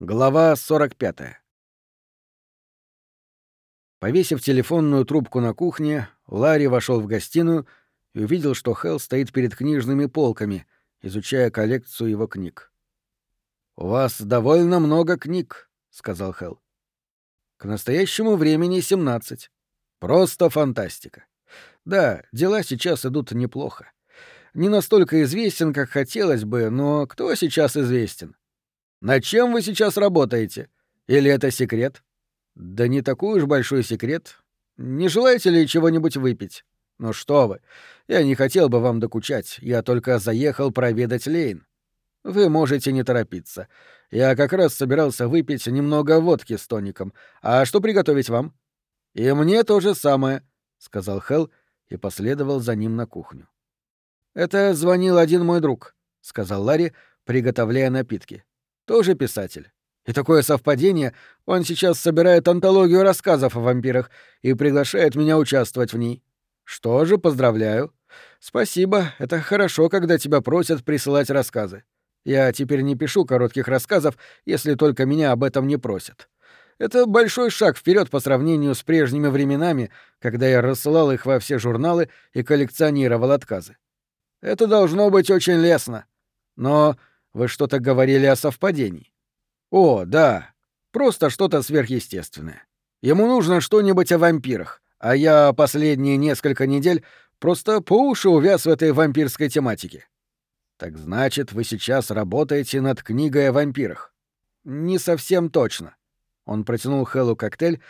Глава 45. Повесив телефонную трубку на кухне, Ларри вошел в гостиную и увидел, что Хелл стоит перед книжными полками, изучая коллекцию его книг. «У вас довольно много книг», — сказал Хелл. «К настоящему времени 17. Просто фантастика. Да, дела сейчас идут неплохо. Не настолько известен, как хотелось бы, но кто сейчас известен? Над чем вы сейчас работаете? Или это секрет? Да не такой уж большой секрет. Не желаете ли чего-нибудь выпить? Ну что вы, я не хотел бы вам докучать, я только заехал проведать Лейн. Вы можете не торопиться. Я как раз собирался выпить немного водки с тоником. А что приготовить вам? И мне то же самое, сказал Хелл и последовал за ним на кухню. Это звонил один мой друг, сказал Ларри, приготовляя напитки тоже писатель. И такое совпадение, он сейчас собирает антологию рассказов о вампирах и приглашает меня участвовать в ней. Что же, поздравляю. Спасибо, это хорошо, когда тебя просят присылать рассказы. Я теперь не пишу коротких рассказов, если только меня об этом не просят. Это большой шаг вперед по сравнению с прежними временами, когда я рассылал их во все журналы и коллекционировал отказы. Это должно быть очень лестно. Но вы что-то говорили о совпадении. О, да. Просто что-то сверхъестественное. Ему нужно что-нибудь о вампирах, а я последние несколько недель просто по уши увяз в этой вампирской тематике. Так значит, вы сейчас работаете над книгой о вампирах? Не совсем точно. Он протянул Хэллу коктейль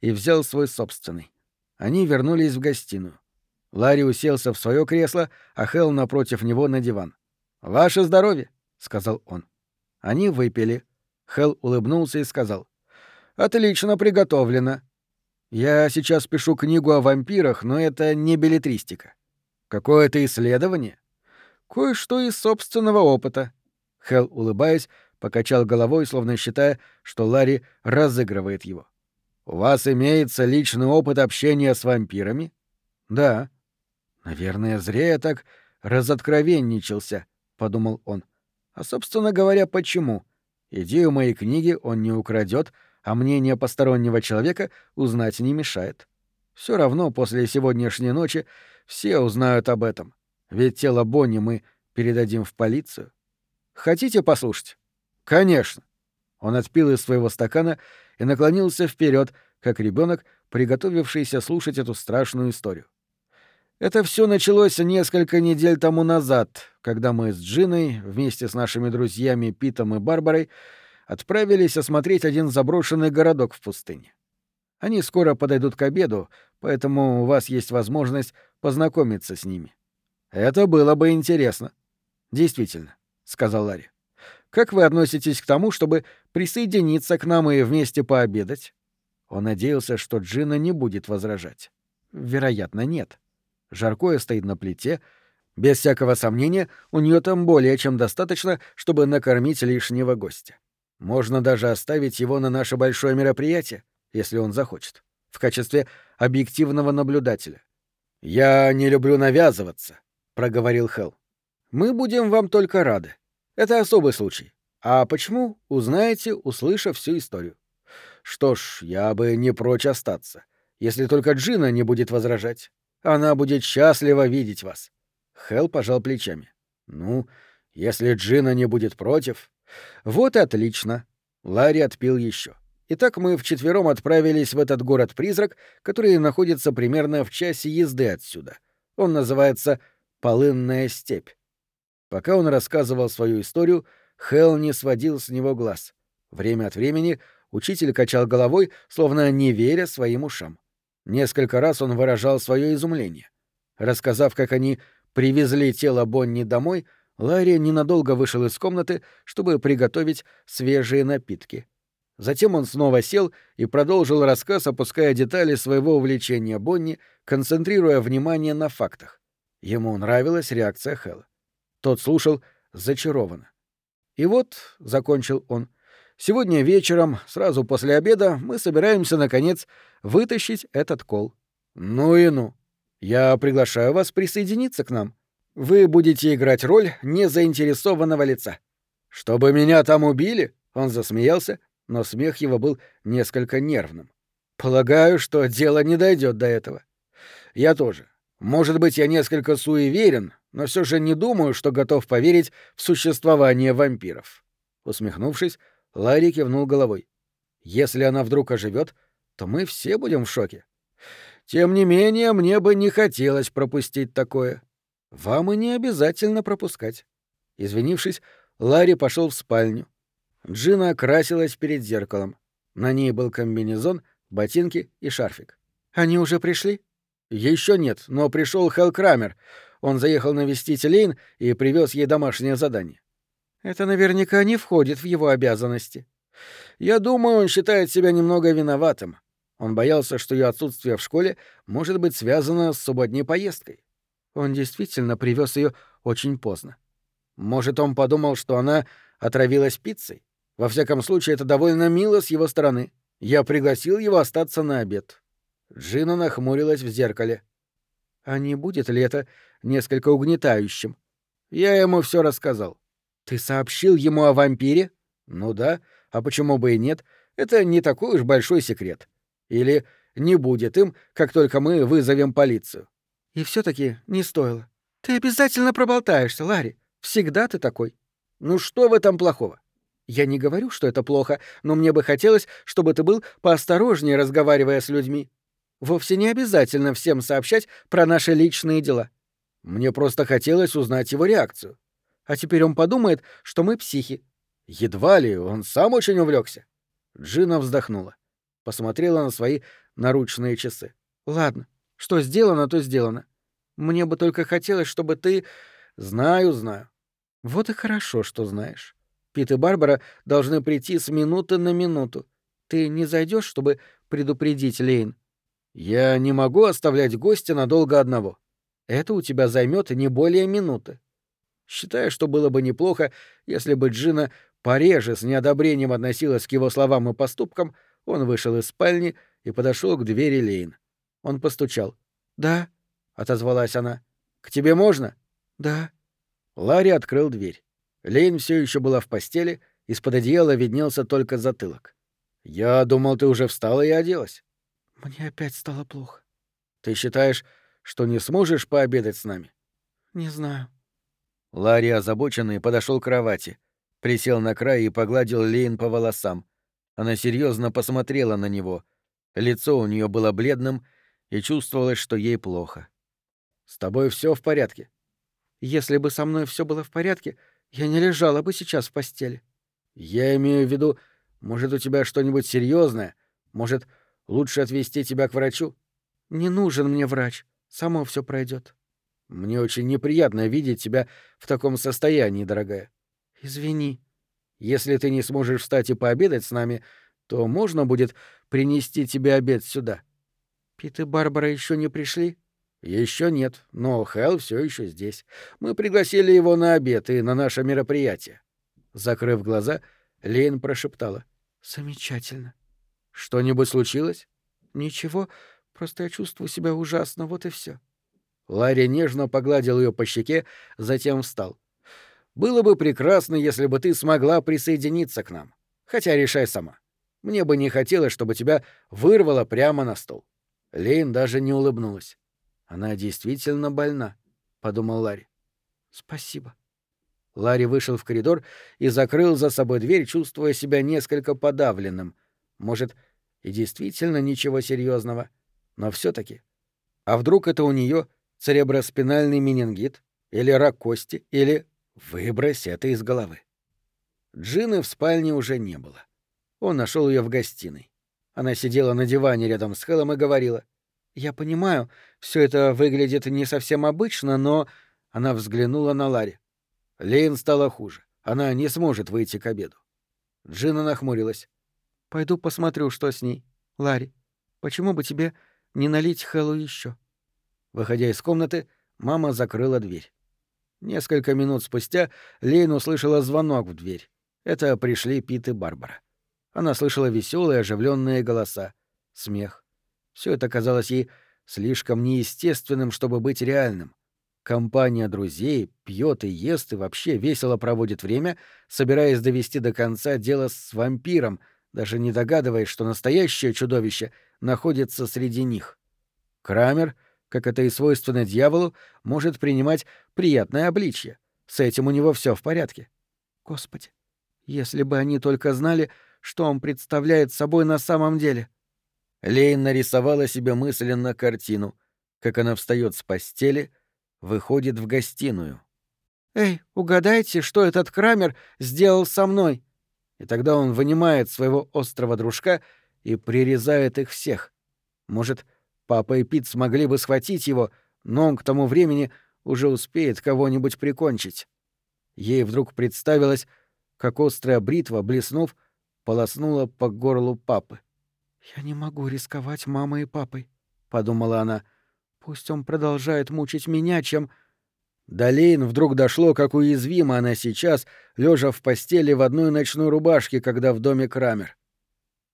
и взял свой собственный. Они вернулись в гостиную. Ларри уселся в свое кресло, а Хелл напротив него на диван. «Ваше здоровье!» Сказал он. Они выпили. Хел улыбнулся и сказал: "Отлично приготовлено. Я сейчас пишу книгу о вампирах, но это не билетристика. Какое-то исследование, кое-что из собственного опыта". Хел, улыбаясь, покачал головой, словно считая, что Ларри разыгрывает его. «У вас имеется личный опыт общения с вампирами?» «Да». «Наверное, зря я так разоткровенничался», — подумал он. А, собственно говоря, почему? Идею моей книги он не украдет, а мнение постороннего человека узнать не мешает. Все равно после сегодняшней ночи все узнают об этом. Ведь тело Бонни мы передадим в полицию. Хотите послушать? Конечно. Он отпил из своего стакана и наклонился вперед, как ребенок, приготовившийся слушать эту страшную историю. Это все началось несколько недель тому назад, когда мы с Джиной вместе с нашими друзьями Питом и Барбарой отправились осмотреть один заброшенный городок в пустыне. Они скоро подойдут к обеду, поэтому у вас есть возможность познакомиться с ними. Это было бы интересно. Действительно, сказал Ларри. Как вы относитесь к тому, чтобы присоединиться к нам и вместе пообедать? Он надеялся, что Джина не будет возражать. Вероятно, нет. Жаркое стоит на плите. Без всякого сомнения, у нее там более чем достаточно, чтобы накормить лишнего гостя. Можно даже оставить его на наше большое мероприятие, если он захочет, в качестве объективного наблюдателя. «Я не люблю навязываться», — проговорил Хелл. «Мы будем вам только рады. Это особый случай. А почему, узнаете, услышав всю историю. Что ж, я бы не прочь остаться, если только Джина не будет возражать. Она будет счастлива видеть вас. Хел пожал плечами. Ну, если Джина не будет против. Вот и отлично. Ларри отпил еще. Итак, мы вчетвером отправились в этот город-призрак, который находится примерно в часе езды отсюда. Он называется Полынная степь. Пока он рассказывал свою историю, Хел не сводил с него глаз. Время от времени учитель качал головой, словно не веря своим ушам. Несколько раз он выражал свое изумление. Рассказав, как они привезли тело Бонни домой, Ларри ненадолго вышел из комнаты, чтобы приготовить свежие напитки. Затем он снова сел и продолжил рассказ, опуская детали своего увлечения Бонни, концентрируя внимание на фактах. Ему нравилась реакция Хэлла. Тот слушал зачарованно. «И вот», — закончил он, Сегодня вечером, сразу после обеда, мы собираемся, наконец, вытащить этот кол. Ну и ну. Я приглашаю вас присоединиться к нам. Вы будете играть роль незаинтересованного лица. Чтобы меня там убили? Он засмеялся, но смех его был несколько нервным. Полагаю, что дело не дойдет до этого. Я тоже. Может быть, я несколько суеверен, но все же не думаю, что готов поверить в существование вампиров. Усмехнувшись, Ларри кивнул головой. Если она вдруг оживет, то мы все будем в шоке. Тем не менее, мне бы не хотелось пропустить такое. Вам и не обязательно пропускать. Извинившись, Ларри пошел в спальню. Джина окрасилась перед зеркалом. На ней был комбинезон, ботинки и шарфик. Они уже пришли? Еще нет, но пришел Хел Крамер. Он заехал навестить Лейн и привез ей домашнее задание. Это наверняка не входит в его обязанности. Я думаю, он считает себя немного виноватым. Он боялся, что ее отсутствие в школе может быть связано с субботней поездкой. Он действительно привез ее очень поздно. Может, он подумал, что она отравилась пиццей? Во всяком случае, это довольно мило с его стороны. Я пригласил его остаться на обед. Джина нахмурилась в зеркале. А не будет ли это несколько угнетающим? Я ему все рассказал. Ты сообщил ему о вампире? Ну да, а почему бы и нет? Это не такой уж большой секрет. Или не будет им, как только мы вызовем полицию. И все таки не стоило. Ты обязательно проболтаешься, Ларри. Всегда ты такой. Ну что в этом плохого? Я не говорю, что это плохо, но мне бы хотелось, чтобы ты был поосторожнее, разговаривая с людьми. Вовсе не обязательно всем сообщать про наши личные дела. Мне просто хотелось узнать его реакцию. А теперь он подумает, что мы психи. Едва ли, он сам очень увлекся. Джина вздохнула посмотрела на свои наручные часы. Ладно, что сделано, то сделано. Мне бы только хотелось, чтобы ты... Знаю, знаю. Вот и хорошо, что знаешь. Пит и Барбара должны прийти с минуты на минуту. Ты не зайдешь, чтобы предупредить Лейн? Я не могу оставлять гостя надолго одного. Это у тебя займет не более минуты. Считаю, что было бы неплохо, если бы Джина пореже с неодобрением относилась к его словам и поступкам, он вышел из спальни и подошел к двери Лейн. Он постучал. «Да», — отозвалась она. «К тебе можно?» «Да». Ларри открыл дверь. Лейн все еще была в постели, из-под одеяла виднелся только затылок. «Я думал, ты уже встала и оделась». «Мне опять стало плохо». «Ты считаешь, что не сможешь пообедать с нами?» «Не знаю». Ларри, озабоченный, подошел к кровати, присел на край и погладил Лейн по волосам. Она серьезно посмотрела на него. Лицо у нее было бледным, и чувствовалось, что ей плохо. «С тобой все в порядке?» «Если бы со мной все было в порядке, я не лежала бы сейчас в постели». «Я имею в виду, может, у тебя что-нибудь серьезное? Может, лучше отвезти тебя к врачу?» «Не нужен мне врач. Само все пройдет. «Мне очень неприятно видеть тебя в таком состоянии, дорогая». «Извини», если ты не сможешь встать и пообедать с нами, то можно будет принести тебе обед сюда. Пит и Барбара еще не пришли? Еще нет, но Хэл все еще здесь. Мы пригласили его на обед и на наше мероприятие. Закрыв глаза, Лейн прошептала. Замечательно. Что-нибудь случилось? Ничего, просто я чувствую себя ужасно, вот и все. Ларри нежно погладил ее по щеке, затем встал. Было бы прекрасно, если бы ты смогла присоединиться к нам. Хотя решай сама. Мне бы не хотелось, чтобы тебя вырвало прямо на стол. Лейн даже не улыбнулась. Она действительно больна, подумал Ларри. Спасибо. Ларри вышел в коридор и закрыл за собой дверь, чувствуя себя несколько подавленным. Может, и действительно ничего серьезного, но все-таки. А вдруг это у нее цереброспинальный менингит или рак кости или Выбрось это из головы. Джины в спальне уже не было. Он нашел ее в гостиной. Она сидела на диване рядом с Хелом и говорила. «Я понимаю, все это выглядит не совсем обычно, но...» Она взглянула на Ларри. Лейн стало хуже. Она не сможет выйти к обеду. Джина нахмурилась. «Пойду посмотрю, что с ней. Ларри, почему бы тебе не налить Хэллу еще? Выходя из комнаты, мама закрыла дверь. Несколько минут спустя Лейн услышала звонок в дверь. Это пришли Пит и Барбара. Она слышала веселые, оживленные голоса, смех. Все это казалось ей слишком неестественным, чтобы быть реальным. Компания друзей пьет и ест и вообще весело проводит время, собираясь довести до конца дело с вампиром, даже не догадываясь, что настоящее чудовище находится среди них. Крамер, как это и свойственно дьяволу, может принимать приятное обличье. С этим у него все в порядке. Господи, если бы они только знали, что он представляет собой на самом деле. Лейн нарисовала себе мысленно картину, как она встает с постели — выходит в гостиную. «Эй, угадайте, что этот Крамер сделал со мной?» И тогда он вынимает своего острого дружка и прирезает их всех. Может, папа и Пит смогли бы схватить его, но он к тому времени уже успеет кого-нибудь прикончить. Ей вдруг представилось, как острая бритва, блеснув, полоснула по горлу папы. «Я не могу рисковать мамой и папой», — подумала она. Пусть он продолжает мучить меня, чем... До Лейн вдруг дошло, как уязвима она сейчас, лежа в постели в одной ночной рубашке, когда в доме Крамер.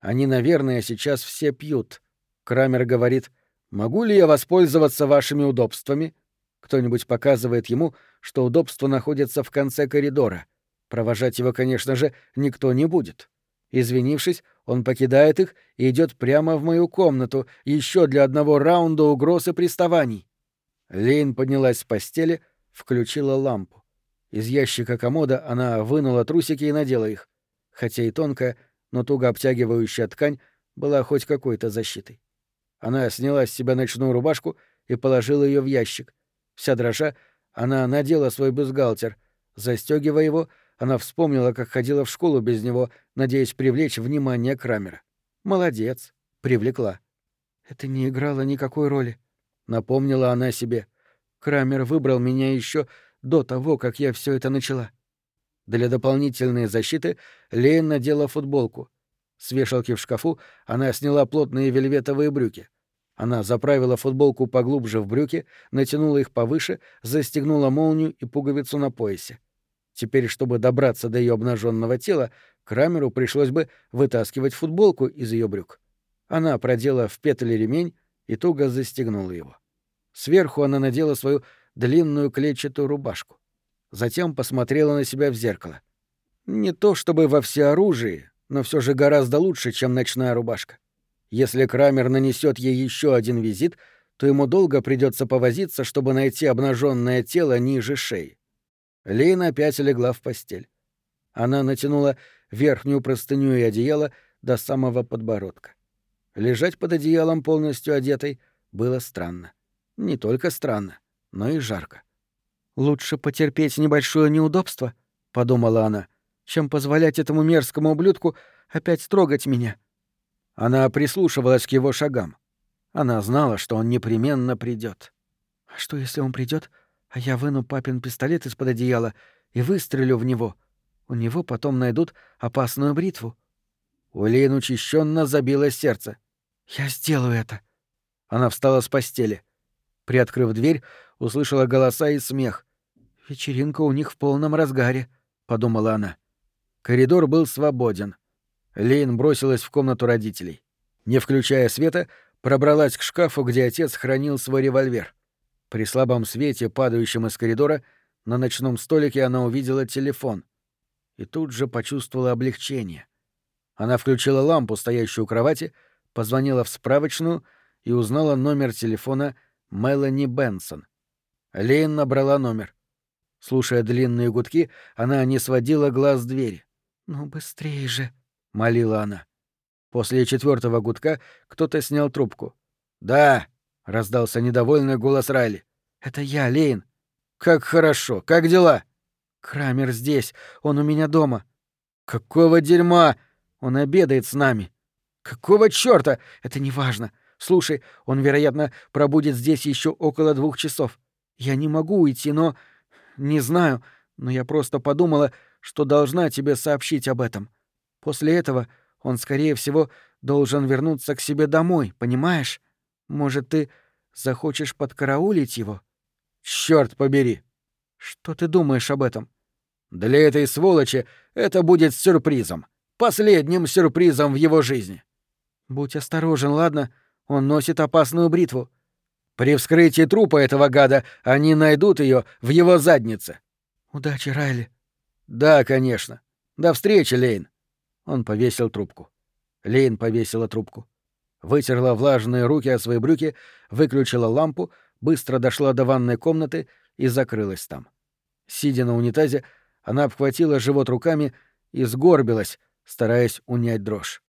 Они, наверное, сейчас все пьют. Крамер говорит, «Могу ли я воспользоваться вашими удобствами?» Кто-нибудь показывает ему, что удобство находится в конце коридора. Провожать его, конечно же, никто не будет. Извинившись, он покидает их и идет прямо в мою комнату, еще для одного раунда угроз и приставаний. Лейн поднялась с постели, включила лампу. Из ящика комода она вынула трусики и надела их. Хотя и тонкая, но туго обтягивающая ткань была хоть какой-то защитой. Она сняла с себя ночную рубашку и положила ее в ящик. Вся дрожа, она надела свой бюстгальтер. Застегивая его, она вспомнила, как ходила в школу без него, надеясь привлечь внимание Крамера. Молодец, привлекла. Это не играло никакой роли, напомнила она себе. Крамер выбрал меня еще до того, как я все это начала. Для дополнительной защиты Лейн надела футболку. С вешалки в шкафу она сняла плотные вельветовые брюки. Она заправила футболку поглубже в брюки, натянула их повыше, застегнула молнию и пуговицу на поясе. Теперь, чтобы добраться до ее обнаженного тела, Крамеру пришлось бы вытаскивать футболку из ее брюк. Она продела в петли ремень и туго застегнула его. Сверху она надела свою длинную клетчатую рубашку. Затем посмотрела на себя в зеркало. Не то чтобы во всеоружии, но все же гораздо лучше, чем ночная рубашка. Если Крамер нанесет ей еще один визит, то ему долго придется повозиться, чтобы найти обнаженное тело ниже шеи. Лейна опять легла в постель. Она натянула верхнюю простыню и одеяло до самого подбородка. Лежать под одеялом полностью одетой было странно. Не только странно, но и жарко. «Лучше потерпеть небольшое неудобство», — подумала она, «чем позволять этому мерзкому ублюдку опять трогать меня». Она прислушивалась к его шагам. Она знала, что он непременно придет. «А что, если он придет а я выну папин пистолет из-под одеяла и выстрелю в него. У него потом найдут опасную бритву. У Лейн учащенно забилось сердце. «Я сделаю это!» Она встала с постели. Приоткрыв дверь, услышала голоса и смех. «Вечеринка у них в полном разгаре», — подумала она. Коридор был свободен. Лейн бросилась в комнату родителей. Не включая света, пробралась к шкафу, где отец хранил свой револьвер. При слабом свете, падающем из коридора, на ночном столике она увидела телефон. И тут же почувствовала облегчение. Она включила лампу, стоящую у кровати, позвонила в справочную и узнала номер телефона Мелани Бенсон. Лейн набрала номер. Слушая длинные гудки, она не сводила глаз двери. «Ну, быстрее же!» — молила она. После четвертого гудка кто-то снял трубку. «Да!» раздался недовольный голос Райли. Это я, Лейн. Как хорошо. Как дела? Крамер здесь. Он у меня дома. Какого дерьма? Он обедает с нами. Какого чёрта? Это не важно. Слушай, он, вероятно, пробудет здесь еще около двух часов. Я не могу уйти, но... Не знаю, но я просто подумала, что должна тебе сообщить об этом. После этого он, скорее всего, должен вернуться к себе домой, понимаешь? Может, ты захочешь подкараулить его? Черт побери! Что ты думаешь об этом? Для этой сволочи это будет сюрпризом. Последним сюрпризом в его жизни. Будь осторожен, ладно? Он носит опасную бритву. При вскрытии трупа этого гада они найдут ее в его заднице. Удачи, Райли. Да, конечно. До встречи, Лейн. Он повесил трубку. Лейн повесила трубку. Вытерла влажные руки о свои брюки, выключила лампу, быстро дошла до ванной комнаты и закрылась там. Сидя на унитазе, она обхватила живот руками и сгорбилась, стараясь унять дрожь.